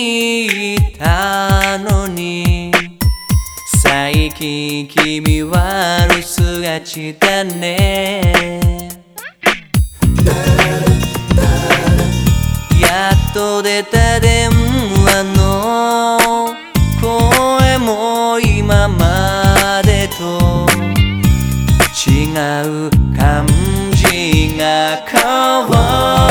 にいたのに。最近君は留守がちだね。やっと出た電話の声も今までと違う感じが変わる。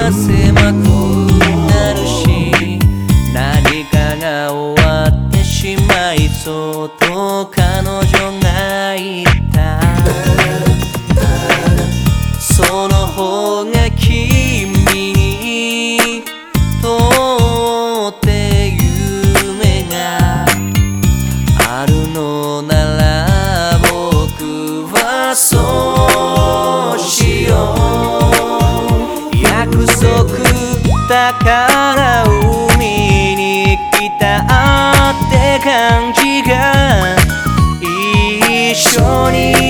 が狭くなるし何かが終わってしまいそうと彼女だから海に来たって感じが一緒に